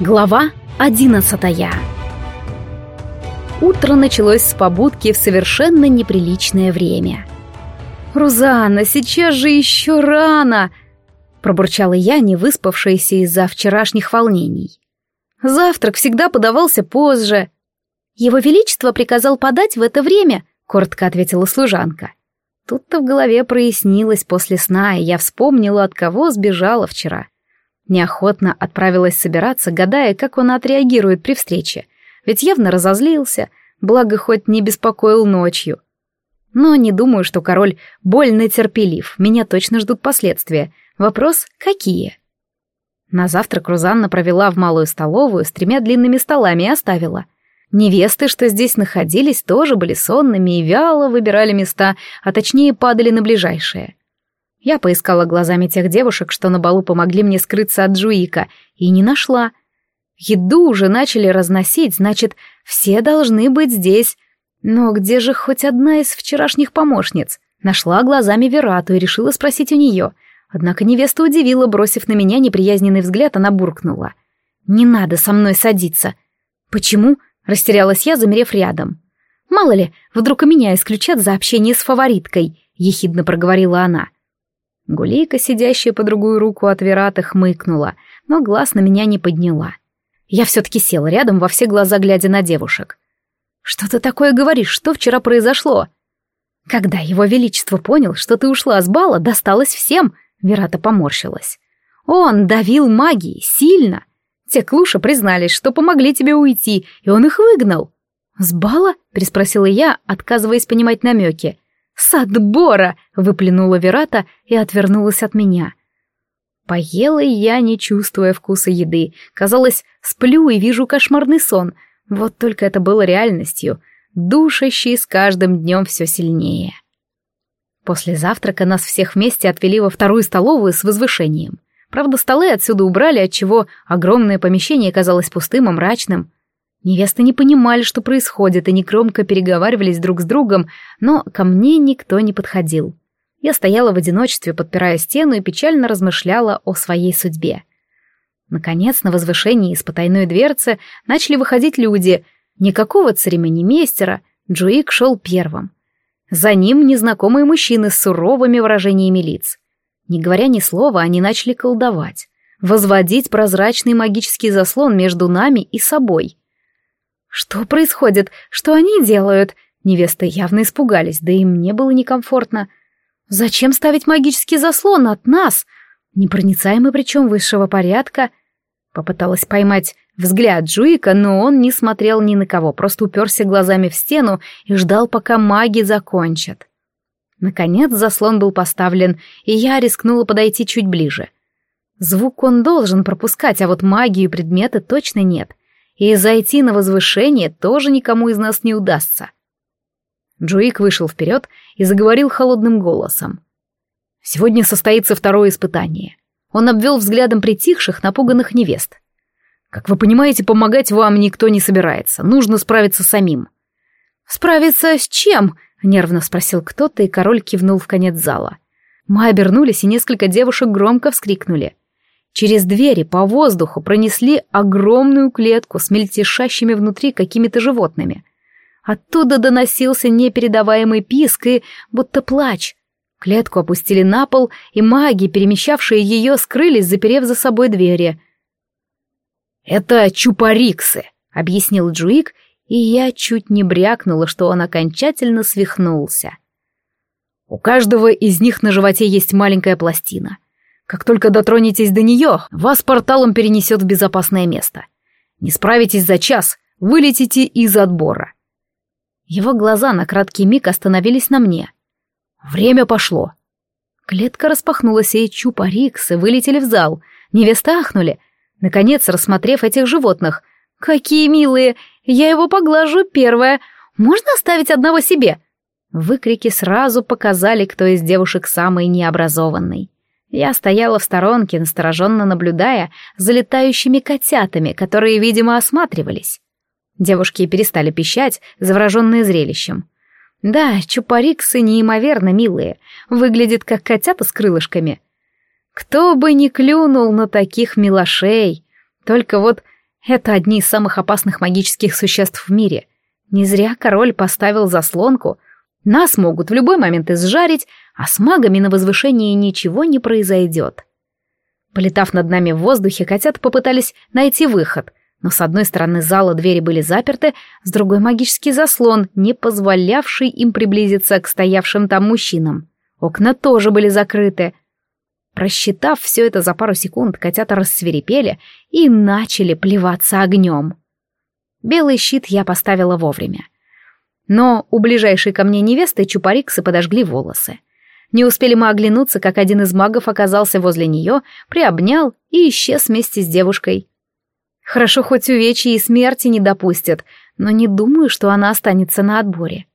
Глава одиннадцатая Утро началось с побудки в совершенно неприличное время. «Рузанна, сейчас же еще рано!» — пробурчала я, не выспавшаяся из-за вчерашних волнений. «Завтрак всегда подавался позже». «Его Величество приказал подать в это время», — коротко ответила служанка. Тут-то в голове прояснилось после сна, и я вспомнила, от кого сбежала вчера — Неохотно отправилась собираться, гадая, как он отреагирует при встрече. Ведь явно разозлился, благо хоть не беспокоил ночью. Но не думаю, что король больно терпелив, меня точно ждут последствия. Вопрос — какие? На завтрак Рузанна провела в малую столовую с тремя длинными столами и оставила. Невесты, что здесь находились, тоже были сонными и вяло выбирали места, а точнее падали на ближайшие. Я поискала глазами тех девушек, что на балу помогли мне скрыться от Джуика, и не нашла. Еду уже начали разносить, значит, все должны быть здесь. Но где же хоть одна из вчерашних помощниц? Нашла глазами Верату и решила спросить у нее. Однако невеста удивила, бросив на меня неприязненный взгляд, она буркнула. «Не надо со мной садиться». «Почему?» — растерялась я, замерев рядом. «Мало ли, вдруг и меня исключат за общение с фавориткой», — ехидно проговорила она. Гулейка, сидящая по другую руку от Верата, хмыкнула, но глаз на меня не подняла. Я все-таки села рядом, во все глаза глядя на девушек. «Что ты такое говоришь? Что вчера произошло?» «Когда его величество понял, что ты ушла с бала, досталось всем», — Верата поморщилась. «Он давил магией, сильно. Те клуши признались, что помогли тебе уйти, и он их выгнал». «С бала?» — переспросила я, отказываясь понимать намеки. «С отбора!» — выплюнула Верата и отвернулась от меня. Поела я, не чувствуя вкуса еды. Казалось, сплю и вижу кошмарный сон. Вот только это было реальностью, душащей с каждым днем все сильнее. После завтрака нас всех вместе отвели во вторую столовую с возвышением. Правда, столы отсюда убрали, отчего огромное помещение казалось пустым и мрачным. Невесты не понимали, что происходит, и негромко переговаривались друг с другом, но ко мне никто не подходил. Я стояла в одиночестве, подпирая стену, и печально размышляла о своей судьбе. Наконец, на возвышении из потайной дверцы начали выходить люди. Никакого церемонимейстера, Джуик шел первым. За ним незнакомые мужчины с суровыми выражениями лиц. Не говоря ни слова, они начали колдовать, возводить прозрачный магический заслон между нами и собой. Что происходит? Что они делают? Невесты явно испугались, да и мне было некомфортно. Зачем ставить магический заслон от нас? Непроницаемый причем высшего порядка. Попыталась поймать взгляд Джуика, но он не смотрел ни на кого, просто уперся глазами в стену и ждал, пока маги закончат. Наконец заслон был поставлен, и я рискнула подойти чуть ближе. Звук он должен пропускать, а вот магию и предметы точно нет и зайти на возвышение тоже никому из нас не удастся. Джуик вышел вперед и заговорил холодным голосом. «Сегодня состоится второе испытание». Он обвел взглядом притихших, напуганных невест. «Как вы понимаете, помогать вам никто не собирается. Нужно справиться самим». «Справиться с чем?» — нервно спросил кто-то, и король кивнул в конец зала. Мы обернулись, и несколько девушек громко вскрикнули. Через двери по воздуху пронесли огромную клетку с мельтешащими внутри какими-то животными. Оттуда доносился непередаваемый писк и будто плач. Клетку опустили на пол, и маги, перемещавшие ее, скрылись, заперев за собой двери. «Это чупариксы», — объяснил Джуик, и я чуть не брякнула, что он окончательно свихнулся. «У каждого из них на животе есть маленькая пластина — как только дотронетесь до нее, вас порталом перенесет в безопасное место. Не справитесь за час, вылетите из отбора. Его глаза на краткий миг остановились на мне. Время пошло. Клетка распахнулась, и чупариксы вылетели в зал. Невесты ахнули, наконец рассмотрев этих животных. «Какие милые! Я его поглажу первая. Можно оставить одного себе?» Выкрики сразу показали, кто из девушек самый необразованный. Я стояла в сторонке, настороженно наблюдая за летающими котятами, которые, видимо, осматривались. Девушки перестали пищать, завороженные зрелищем. Да, чупариксы неимоверно милые, выглядят как котята с крылышками. Кто бы ни клюнул на таких милошей, только вот Это одни из самых опасных магических существ в мире. Не зря король поставил заслонку. Нас могут в любой момент изжарить, а с магами на возвышении ничего не произойдет. Полетав над нами в воздухе, котята попытались найти выход, но с одной стороны зала двери были заперты, с другой магический заслон, не позволявший им приблизиться к стоявшим там мужчинам. Окна тоже были закрыты. Просчитав все это за пару секунд, котята рассверепели и начали плеваться огнем. Белый щит я поставила вовремя. Но у ближайшей ко мне невесты чупариксы подожгли волосы. Не успели мы оглянуться, как один из магов оказался возле нее, приобнял и исчез вместе с девушкой. Хорошо, хоть увечья и смерти не допустят, но не думаю, что она останется на отборе.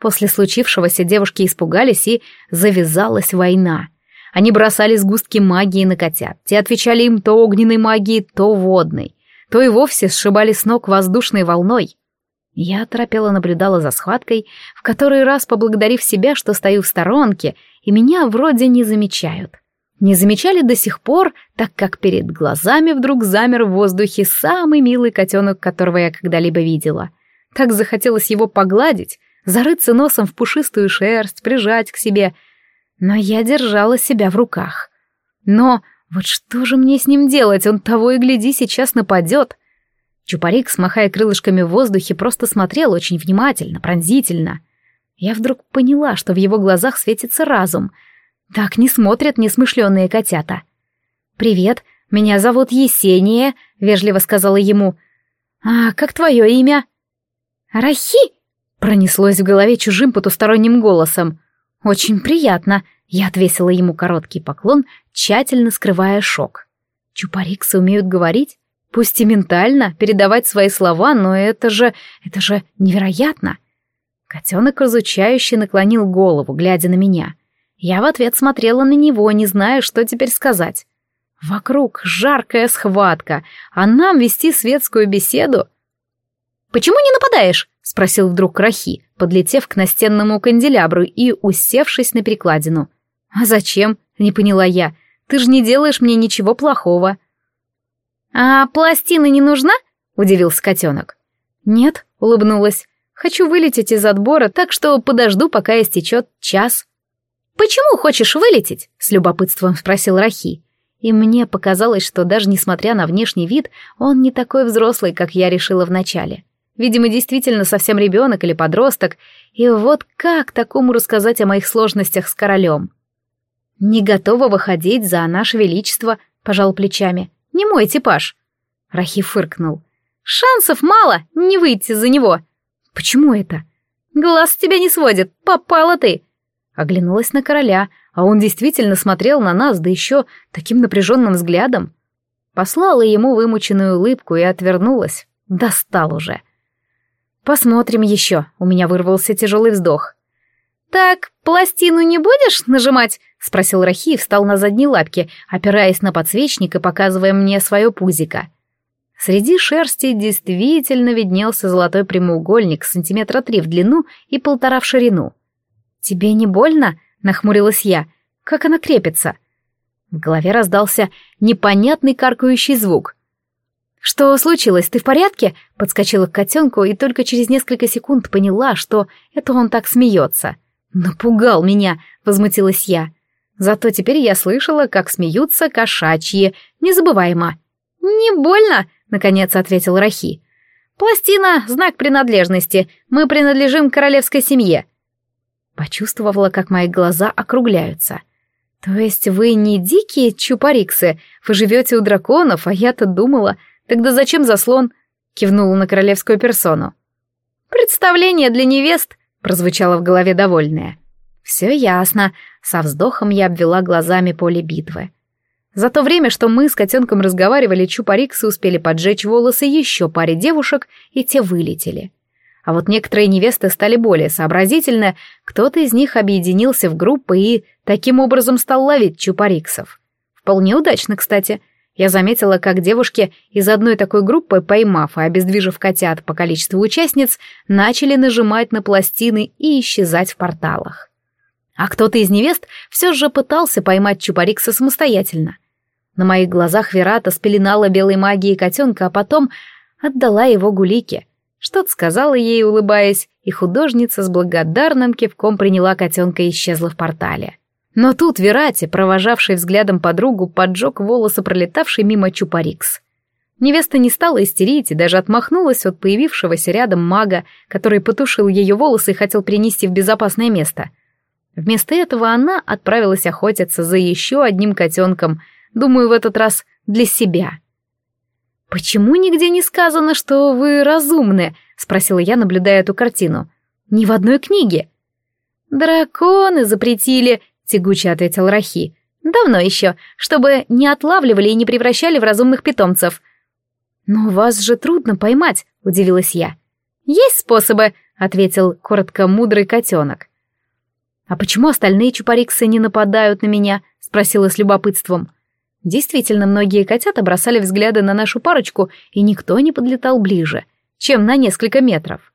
После случившегося девушки испугались, и завязалась война. Они бросали сгустки магии на котят. Те отвечали им то огненной магией, то водной. То и вовсе сшибали с ног воздушной волной. Я оторопела наблюдала за схваткой, в который раз поблагодарив себя, что стою в сторонке, и меня вроде не замечают. Не замечали до сих пор, так как перед глазами вдруг замер в воздухе самый милый котенок, которого я когда-либо видела. Так захотелось его погладить, зарыться носом в пушистую шерсть, прижать к себе. Но я держала себя в руках. Но вот что же мне с ним делать? Он того и гляди сейчас нападет. Чупарик, смахая крылышками в воздухе, просто смотрел очень внимательно, пронзительно. Я вдруг поняла, что в его глазах светится разум — так не смотрят несмышленые котята. «Привет, меня зовут Есения», — вежливо сказала ему. «А как твое имя?» «Рахи!» — пронеслось в голове чужим потусторонним голосом. «Очень приятно», — я отвесила ему короткий поклон, тщательно скрывая шок. «Чупариксы умеют говорить?» Пусть и ментально передавать свои слова, но это же... это же невероятно. Котенок изучающе наклонил голову, глядя на меня. Я в ответ смотрела на него, не зная, что теперь сказать. Вокруг жаркая схватка, а нам вести светскую беседу. «Почему не нападаешь?» — спросил вдруг Рахи, подлетев к настенному канделябру и усевшись на перекладину. «А зачем?» — не поняла я. «Ты же не делаешь мне ничего плохого». «А пластина не нужна?» — удивился котенок. «Нет», — улыбнулась. «Хочу вылететь из отбора, так что подожду, пока истечет час». «Почему хочешь вылететь?» — с любопытством спросил Рахи. И мне показалось, что даже несмотря на внешний вид, он не такой взрослый, как я решила вначале. Видимо, действительно совсем ребенок или подросток, и вот как такому рассказать о моих сложностях с королем? «Не готова выходить за наше величество», — пожал плечами. «Не мой типаж». Рахи фыркнул. «Шансов мало не выйти за него». «Почему это?» «Глаз тебя не сводит, попала ты. Оглянулась на короля, а он действительно смотрел на нас, да еще таким напряженным взглядом. Послала ему вымученную улыбку и отвернулась. Достал уже. «Посмотрим еще», — у меня вырвался тяжелый вздох. «Так, пластину не будешь нажимать?» — спросил Рахи и встал на задние лапки, опираясь на подсвечник и показывая мне свое пузико. Среди шерсти действительно виднелся золотой прямоугольник сантиметра три в длину и полтора в ширину. «Тебе не больно?» — нахмурилась я. «Как она крепится?» В голове раздался непонятный каркающий звук. «Что случилось? Ты в порядке?» — подскочила к котенку и только через несколько секунд поняла, что это он так смеется. «Напугал меня!» — возмутилась я. Зато теперь я слышала, как смеются кошачьи. Незабываемо. «Не больно?» — наконец ответил Рахи. «Пластина — знак принадлежности. Мы принадлежим королевской семье. Почувствовала, как мои глаза округляются. То есть вы не дикие чупариксы, вы живете у драконов, а я-то думала, тогда зачем заслон? Кивнула на королевскую персону. Представление для невест, прозвучало в голове довольное. Все ясно. Со вздохом я обвела глазами поле битвы. За то время, что мы с котенком разговаривали, чупариксы успели поджечь волосы еще паре девушек, и те вылетели. А вот некоторые невесты стали более сообразительны, кто-то из них объединился в группы и таким образом стал ловить чупариксов. Вполне удачно, кстати. Я заметила, как девушки из одной такой группы, поймав и обездвижив котят по количеству участниц, начали нажимать на пластины и исчезать в порталах. А кто-то из невест все же пытался поймать чупарикса самостоятельно. На моих глазах Верата спеленала белой магией котенка, а потом отдала его Гулике. Что-то сказала ей, улыбаясь, и художница с благодарным кивком приняла котенка и исчезла в портале. Но тут Верате, провожавший взглядом подругу, поджег волосы пролетавший мимо Чупарикс. Невеста не стала истерить и даже отмахнулась от появившегося рядом мага, который потушил ее волосы и хотел принести в безопасное место. Вместо этого она отправилась охотиться за еще одним котенком, думаю, в этот раз для себя. «Почему нигде не сказано, что вы разумны?» — спросила я, наблюдая эту картину. «Ни в одной книге». «Драконы запретили», — тягуче ответил Рахи. «Давно еще, чтобы не отлавливали и не превращали в разумных питомцев». «Но вас же трудно поймать», — удивилась я. «Есть способы», — ответил коротко мудрый котенок. «А почему остальные чупариксы не нападают на меня?» — спросила с любопытством. Действительно, многие котята бросали взгляды на нашу парочку, и никто не подлетал ближе, чем на несколько метров.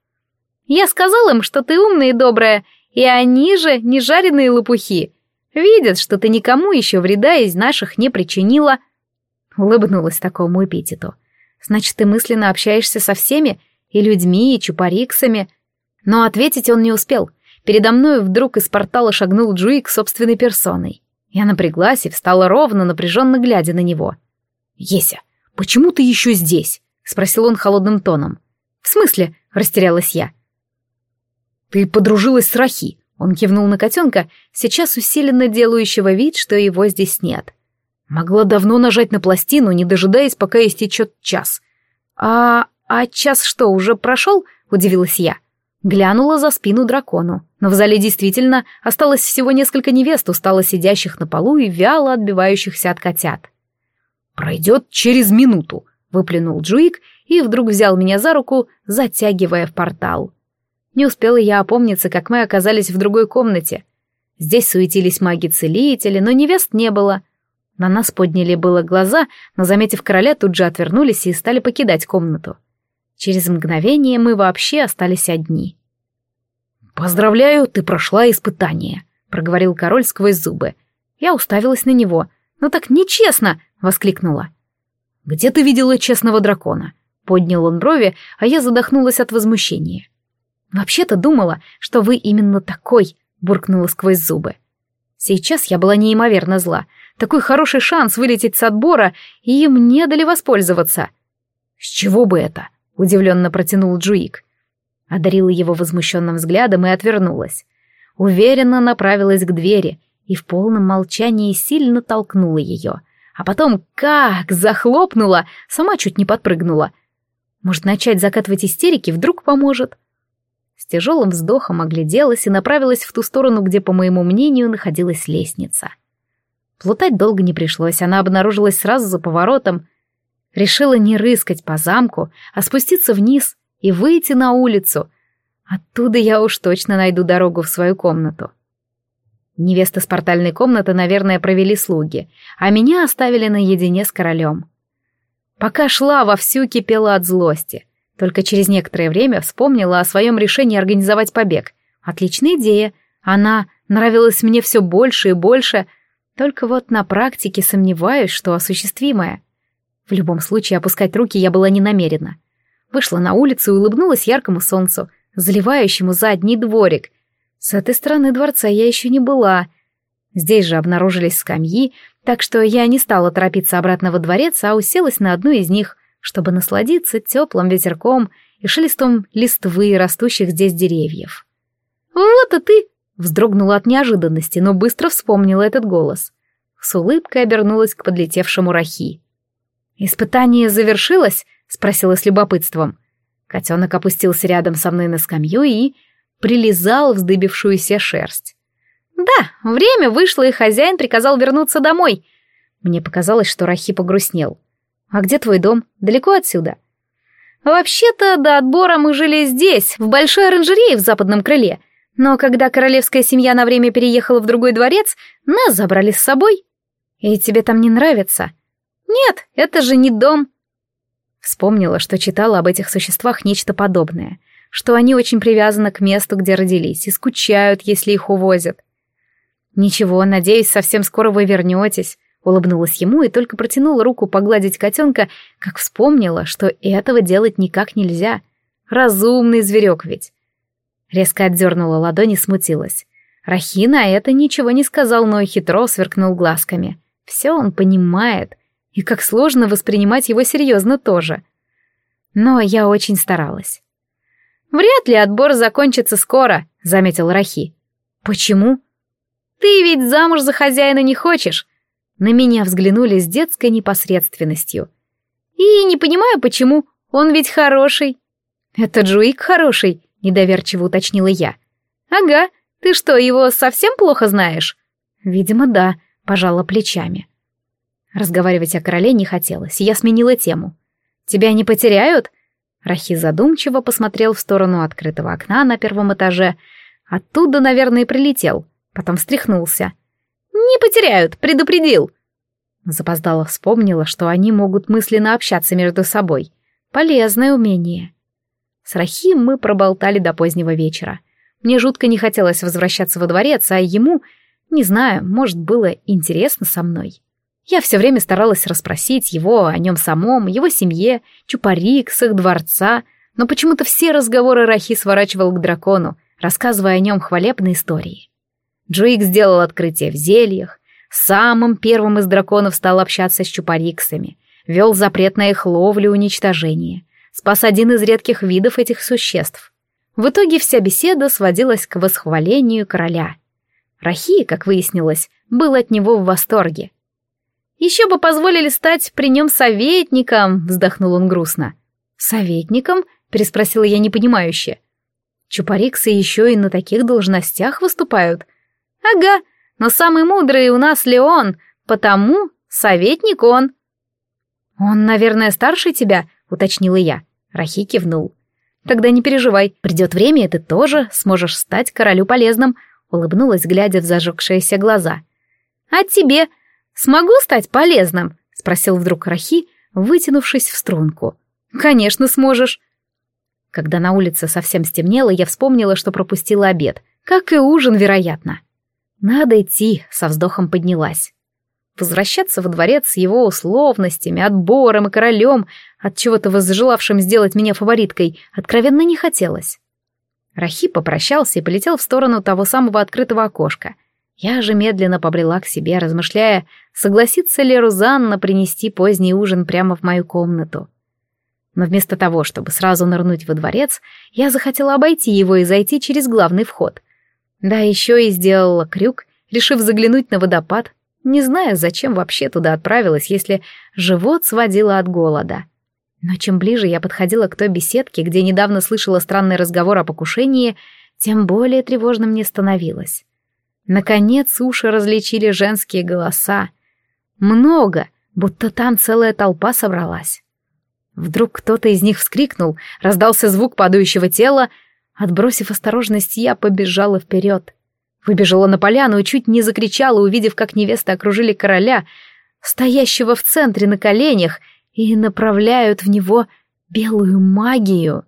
«Я сказал им, что ты умная и добрая, и они же не жареные лопухи. Видят, что ты никому еще вреда из наших не причинила». Улыбнулась такому эпитету. «Значит, ты мысленно общаешься со всеми, и людьми, и чупариксами?» Но ответить он не успел. Передо мной вдруг из портала шагнул Джуик собственной персоной. Я напряглась и встала ровно, напряженно глядя на него. «Еся, почему ты еще здесь?» — спросил он холодным тоном. «В смысле?» — растерялась я. «Ты подружилась с Рахи», — он кивнул на котенка, сейчас усиленно делающего вид, что его здесь нет. Могла давно нажать на пластину, не дожидаясь, пока истечет час. «А... а час что, уже прошел?» — удивилась я. Глянула за спину дракону, но в зале действительно осталось всего несколько невест, устало сидящих на полу и вяло отбивающихся от котят. «Пройдет через минуту», — выплюнул Джуик и вдруг взял меня за руку, затягивая в портал. Не успела я опомниться, как мы оказались в другой комнате. Здесь суетились маги-целители, но невест не было. На нас подняли было глаза, но, заметив короля, тут же отвернулись и стали покидать комнату. Через мгновение мы вообще остались одни. «Поздравляю, ты прошла испытание», — проговорил король сквозь зубы. Я уставилась на него. «Ну так нечестно!» — воскликнула. «Где ты видела честного дракона?» Поднял он брови, а я задохнулась от возмущения. «Вообще-то думала, что вы именно такой», — буркнула сквозь зубы. Сейчас я была неимоверно зла. Такой хороший шанс вылететь с отбора, и им не дали воспользоваться. «С чего бы это?» удивленно протянул Джуик. Одарила его возмущенным взглядом и отвернулась. Уверенно направилась к двери и в полном молчании сильно толкнула ее. А потом как захлопнула, сама чуть не подпрыгнула. Может, начать закатывать истерики вдруг поможет? С тяжелым вздохом огляделась и направилась в ту сторону, где, по моему мнению, находилась лестница. Плутать долго не пришлось, она обнаружилась сразу за поворотом — Решила не рыскать по замку, а спуститься вниз и выйти на улицу. Оттуда я уж точно найду дорогу в свою комнату. Невеста с портальной комнаты, наверное, провели слуги, а меня оставили наедине с королем. Пока шла, вовсю кипела от злости. Только через некоторое время вспомнила о своем решении организовать побег. Отличная идея. Она нравилась мне все больше и больше, только вот на практике сомневаюсь, что осуществимая. В любом случае, опускать руки я была не намерена. Вышла на улицу и улыбнулась яркому солнцу, заливающему задний дворик. С этой стороны дворца я еще не была. Здесь же обнаружились скамьи, так что я не стала торопиться обратно во дворец, а уселась на одну из них, чтобы насладиться теплым ветерком и шелестом листвы растущих здесь деревьев. «Вот и ты!» — вздрогнула от неожиданности, но быстро вспомнила этот голос. С улыбкой обернулась к подлетевшему Рахи. «Испытание завершилось?» — спросила с любопытством. Котенок опустился рядом со мной на скамью и прилизал вздыбившуюся шерсть. «Да, время вышло, и хозяин приказал вернуться домой». Мне показалось, что Рахи погрустнел. «А где твой дом? Далеко отсюда?» «Вообще-то до отбора мы жили здесь, в большой оранжерее в западном крыле. Но когда королевская семья на время переехала в другой дворец, нас забрали с собой». «И тебе там не нравится?» «Нет, это же не дом». Вспомнила, что читала об этих существах нечто подобное, что они очень привязаны к месту, где родились, и скучают, если их увозят. «Ничего, надеюсь, совсем скоро вы вернетесь», улыбнулась ему и только протянула руку погладить котенка, как вспомнила, что этого делать никак нельзя. Разумный зверек ведь. Резко отдернула ладони, смутилась. Рахина это ничего не сказал, но хитро сверкнул глазками. Все он понимает, и как сложно воспринимать его серьезно тоже. Но я очень старалась. «Вряд ли отбор закончится скоро», — заметил Рахи. «Почему?» «Ты ведь замуж за хозяина не хочешь. На меня взглянули с детской непосредственностью. «И не понимаю, почему. Он ведь хороший». «Это Джуик хороший», — недоверчиво уточнила я. «Ага. Ты что, его совсем плохо знаешь?» «Видимо, да», — пожала плечами. Разговаривать о короле не хотелось, я сменила тему. «Тебя не потеряют?» Рахи задумчиво посмотрел в сторону открытого окна на первом этаже. Оттуда, наверное, прилетел. Потом встряхнулся. «Не потеряют, предупредил!» Запоздала вспомнила, что они могут мысленно общаться между собой. Полезное умение. С Рахим мы проболтали до позднего вечера. Мне жутко не хотелось возвращаться во дворец, а ему, не знаю, может, было интересно со мной. Я все время старалась расспросить его о нем самом, его семье, Чупариксах, дворца, но почему-то все разговоры Рахи сворачивал к дракону, рассказывая о нем хвалебные истории. Джуик сделал открытие в зельях, самым первым из драконов стал общаться с чупариксами, вел запрет на их ловлю и уничтожение, спас один из редких видов этих существ. В итоге вся беседа сводилась к восхвалению короля. Рахи, как выяснилось, был от него в восторге. «Еще бы позволили стать при нем советником», — вздохнул он грустно. «Советником?» — переспросила я непонимающе. «Чупариксы еще и на таких должностях выступают?» «Ага, но самый мудрый у нас Леон, потому советник он». «Он, наверное, старше тебя?» — уточнила я. Рахи кивнул. «Тогда не переживай, придет время, и ты тоже сможешь стать королю полезным», — улыбнулась, глядя в зажегшиеся глаза. «А тебе смогу стать полезным?» — спросил вдруг Рахи, вытянувшись в струнку. «Конечно сможешь». Когда на улице совсем стемнело, я вспомнила, что пропустила обед, как и ужин, вероятно. Надо идти, со вздохом поднялась. Возвращаться во дворец с его условностями, отбором и королем, от чего-то возжелавшим сделать меня фавориткой, откровенно не хотелось. Рахи попрощался и полетел в сторону того самого открытого окошка. Я же медленно побрела к себе, размышляя, согласится ли Рузанна принести поздний ужин прямо в мою комнату. Но вместо того, чтобы сразу нырнуть во дворец, я захотела обойти его и зайти через главный вход — да, еще и сделала крюк, решив заглянуть на водопад, не зная, зачем вообще туда отправилась, если живот сводила от голода. Но чем ближе я подходила к той беседке, где недавно слышала странный разговор о покушении, тем более тревожно мне становилось. Наконец уши различили женские голоса. Много, будто там целая толпа собралась. Вдруг кто-то из них вскрикнул, раздался звук падающего тела, Отбросив осторожность, я побежала вперед. Выбежала на поляну и чуть не закричала, увидев, как невесты окружили короля, стоящего в центре на коленях, и направляют в него белую магию.